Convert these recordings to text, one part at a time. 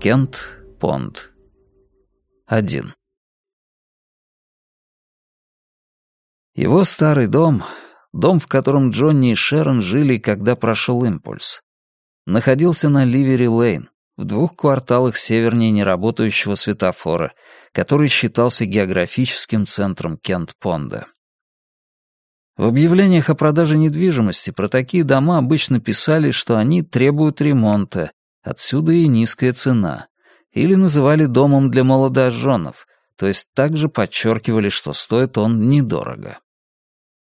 Кент Понд. 1. Его старый дом, дом, в котором Джонни и Шерон жили, когда прошел импульс, находился на Ливери-Лейн, в двух кварталах севернее неработающего светофора, который считался географическим центром Кент-Понда. В объявлениях о продаже недвижимости про такие дома обычно писали, что они требуют ремонта, отсюда и низкая цена, или называли домом для молодоженов, то есть также подчеркивали, что стоит он недорого.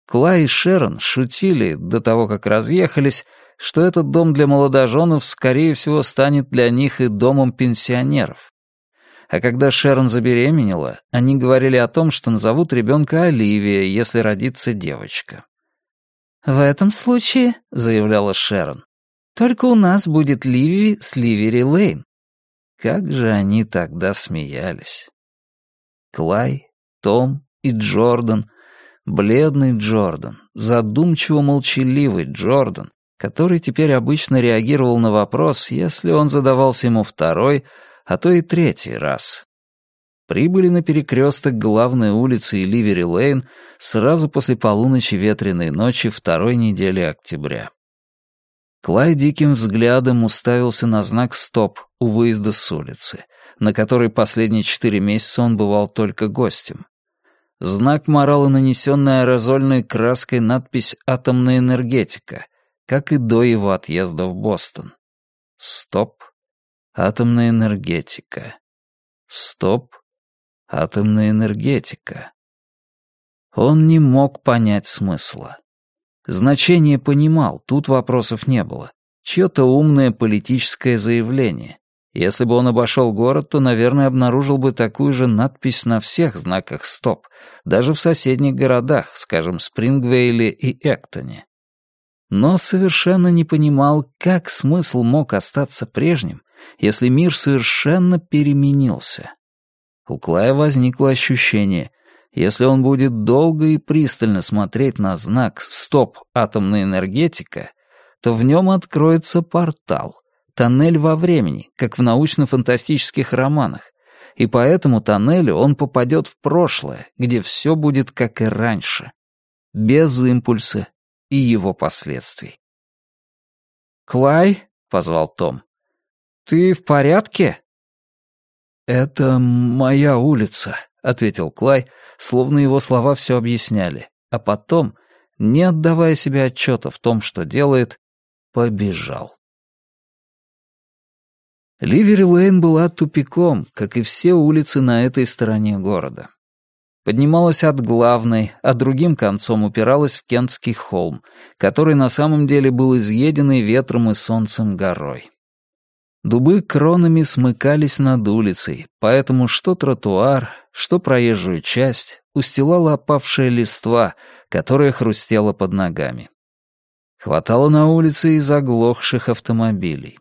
Клай и Шерон шутили до того, как разъехались, что этот дом для молодоженов, скорее всего, станет для них и домом пенсионеров. А когда Шерон забеременела, они говорили о том, что назовут ребенка Оливия, если родится девочка. «В этом случае», — заявляла Шерон, — «только у нас будет Ливи с Ливери Лейн». Как же они тогда смеялись. Клай, Том и Джордан, бледный Джордан, задумчиво молчаливый Джордан, который теперь обычно реагировал на вопрос, если он задавался ему второй, а то и третий раз. Прибыли на перекресток главной улицы и Ливери-Лейн сразу после полуночи ветреной ночи второй недели октября. Клай диким взглядом уставился на знак «Стоп» у выезда с улицы, на которой последние четыре месяца он бывал только гостем. Знак морала, нанесенная аэрозольной краской надпись «Атомная энергетика», как и до его отъезда в Бостон. Стоп. Атомная энергетика. Стоп. Атомная энергетика. Он не мог понять смысла. Значение понимал, тут вопросов не было. Чье-то умное политическое заявление. Если бы он обошел город, то, наверное, обнаружил бы такую же надпись на всех знаках «Стоп», даже в соседних городах, скажем, Спрингвейле и Эктоне но совершенно не понимал, как смысл мог остаться прежним, если мир совершенно переменился. У Клая возникло ощущение, если он будет долго и пристально смотреть на знак «Стоп! Атомная энергетика», то в нем откроется портал, тоннель во времени, как в научно-фантастических романах, и по этому тоннелю он попадет в прошлое, где все будет как и раньше. Без импульса, и его последствий. «Клай», — позвал Том, — «ты в порядке?» «Это моя улица», — ответил Клай, словно его слова все объясняли, а потом, не отдавая себе отчета в том, что делает, побежал. Ливери Лейн была тупиком, как и все улицы на этой стороне города поднималась от главной, а другим концом упиралась в Кентский холм, который на самом деле был изъеденный ветром и солнцем горой. Дубы кронами смыкались над улицей, поэтому что тротуар, что проезжую часть устилала опавшая листва, которая хрустела под ногами. Хватало на улице и заглохших автомобилей.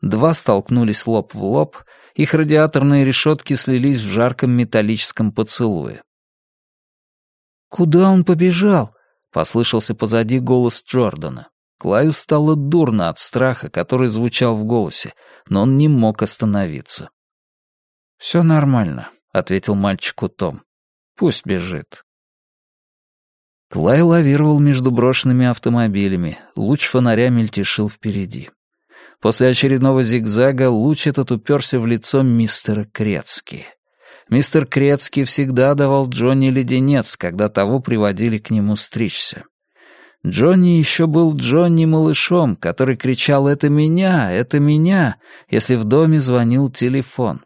Два столкнулись лоб в лоб, их радиаторные решетки слились в жарком металлическом поцелуе. «Куда он побежал?» — послышался позади голос Джордана. Клаю стало дурно от страха, который звучал в голосе, но он не мог остановиться. «Все нормально», — ответил мальчику Том. «Пусть бежит». Клай лавировал между брошенными автомобилями, луч фонаря мельтешил впереди. После очередного зигзага луч этот уперся в лицо мистера Крецки. Мистер Крецкий всегда давал Джонни леденец, когда того приводили к нему стричься. Джонни еще был Джонни-малышом, который кричал «Это меня! Это меня!», если в доме звонил телефон.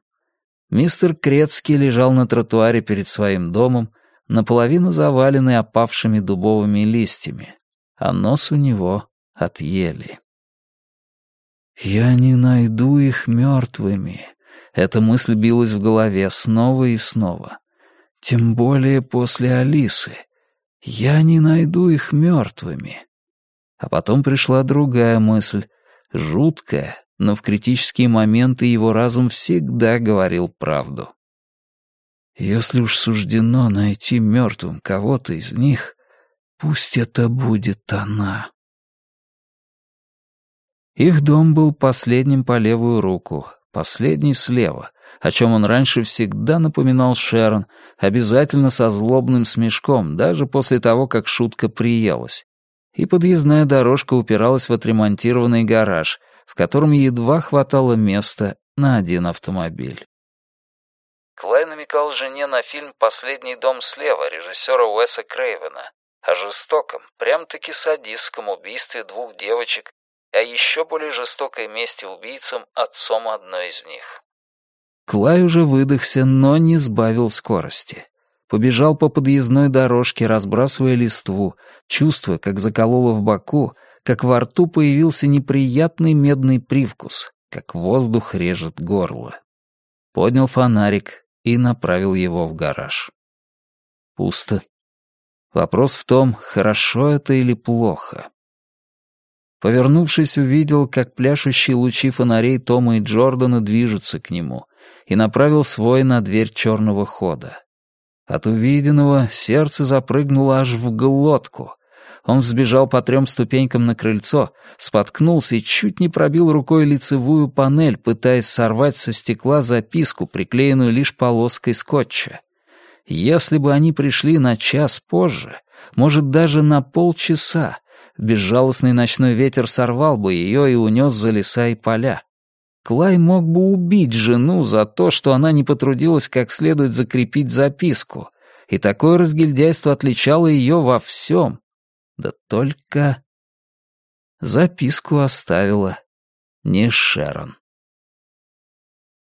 Мистер Крецкий лежал на тротуаре перед своим домом, наполовину заваленный опавшими дубовыми листьями, а нос у него отъели. «Я не найду их мертвыми», эта мысль билась в голове снова и снова. Тем более после Алисы. Я не найду их мертвыми. А потом пришла другая мысль, жуткая, но в критические моменты его разум всегда говорил правду. Если уж суждено найти мертвым кого-то из них, пусть это будет она. Их дом был последним по левую руку, последний слева, о чем он раньше всегда напоминал Шерон, обязательно со злобным смешком, даже после того, как шутка приелась. И подъездная дорожка упиралась в отремонтированный гараж, в котором едва хватало места на один автомобиль. Клай намекал жене на фильм «Последний дом слева» режиссера Уэса Крейвена о жестоком, прям-таки садистском убийстве двух девочек, а еще более жестокой мести убийцам отцом одной из них. Клай уже выдохся, но не сбавил скорости. Побежал по подъездной дорожке, разбрасывая листву, чувствуя, как закололо в боку, как во рту появился неприятный медный привкус, как воздух режет горло. Поднял фонарик и направил его в гараж. Пусто. Вопрос в том, хорошо это или плохо. Повернувшись, увидел, как пляшущие лучи фонарей Тома и Джордана движутся к нему, и направил свой на дверь черного хода. От увиденного сердце запрыгнуло аж в глотку. Он взбежал по трем ступенькам на крыльцо, споткнулся и чуть не пробил рукой лицевую панель, пытаясь сорвать со стекла записку, приклеенную лишь полоской скотча. Если бы они пришли на час позже, может, даже на полчаса, безжалостный ночной ветер сорвал бы ее и унес за леса и поля. Клай мог бы убить жену за то, что она не потрудилась как следует закрепить записку, и такое разгильдяйство отличало ее во всем. Да только... Записку оставила не Шерон.